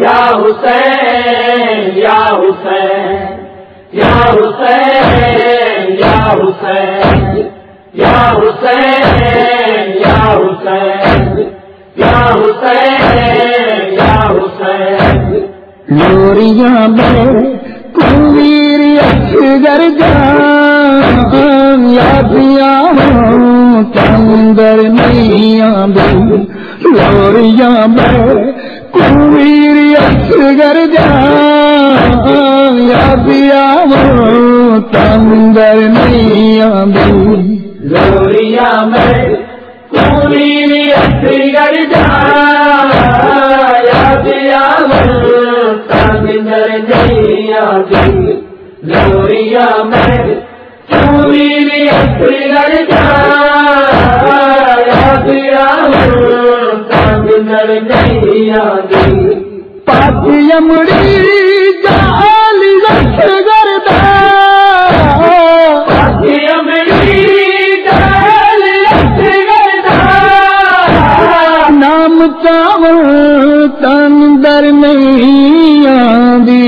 یا حسین یا حسین یا حسین یا حسین یا حسین یا حسین یا حسین یا حسین۔ لوریاں میں کویر اصغر جان یا پیا تندر میاں دل لوریاں میں کوئی اصغر جان یا دیا وہ تندر نیاں بھی لوریاں میں پوری اصغر جان یا نظر نہیں آگی پاپی نام چاول تندر نہیں آدھی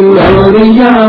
موریاں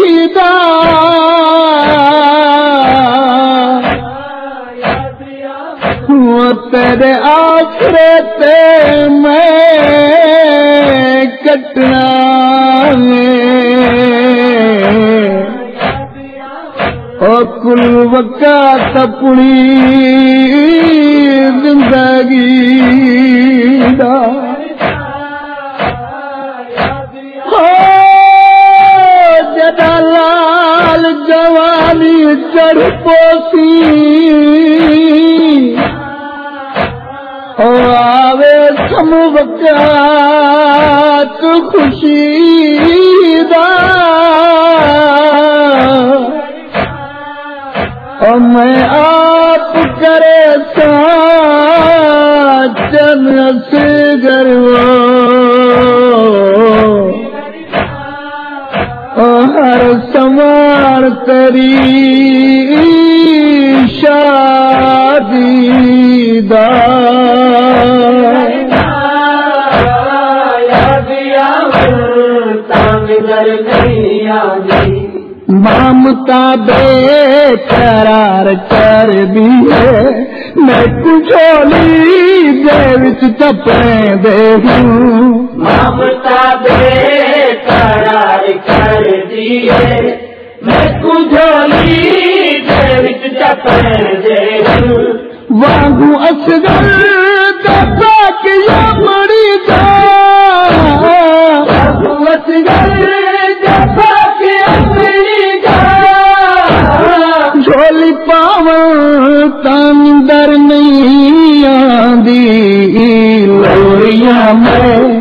تیرے آسرے میں کٹنا او کل وکا تپڑی زندگی دا۔ لال جوانی چڑھ پوسی۔ غم وقت خوشی دا میں آپ کرے سن سے گرو ہر سمار تری مانتا بے قرار کر بھی ہے میں کچولی دے وچ تپے دے ہوں۔ مانتا بے قرار کر بھی ہے میں کچولی دے دے ہوں۔ وانگو اصغر دپا کہ یا مڑی دا وانگو اصغر تندر نہیں آدھی لوریاں میں۔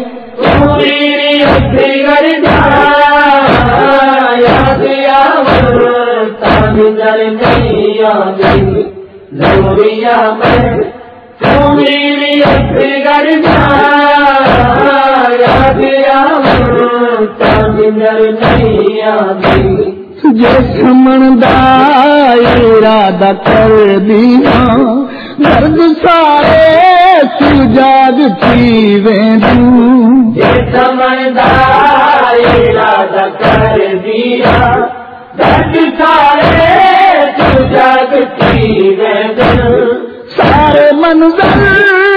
لوریاں میں۔ میری گر جا گیا نہیں جے سمندہ ارادہ کر دیا درد سارے سجاد تھی ویندوں سمجھدار ارادہ کر دیا درد سارے جگ کی ویدن سارے منظر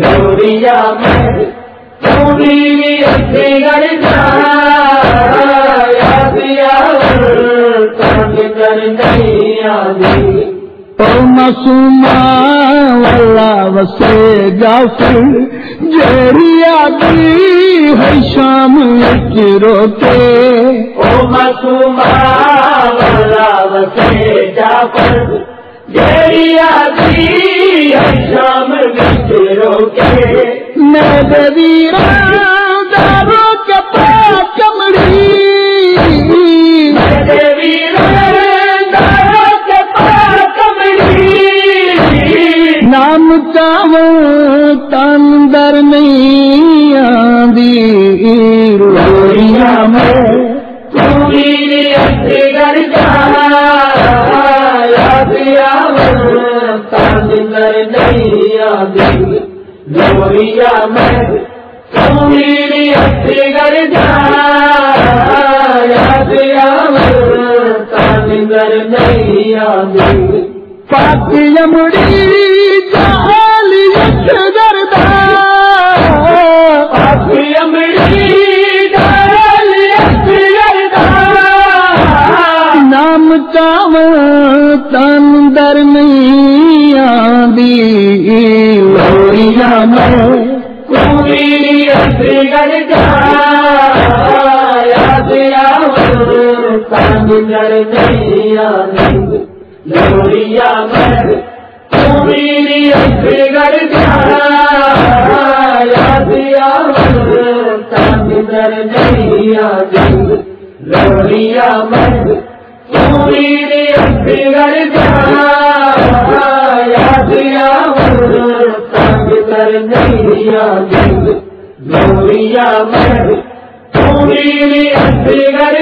گوریا میں پوری گڑ جایا وسے جافر جیری آدھی ہے شام کی روتے۔ او مسوما وسے جا پر جیری آدھی ہے شام بچ روکے میں ویرا نہیں آدھی لوریا میں پوری گر جایا تنگ کر نہیں گردا پاکی امڑی تنگ کر نہیں لوریا میں گر جایا تنگ کر نہیں آدھی لوریا میں گر جایا تنگ کر لوریا میں پوری گر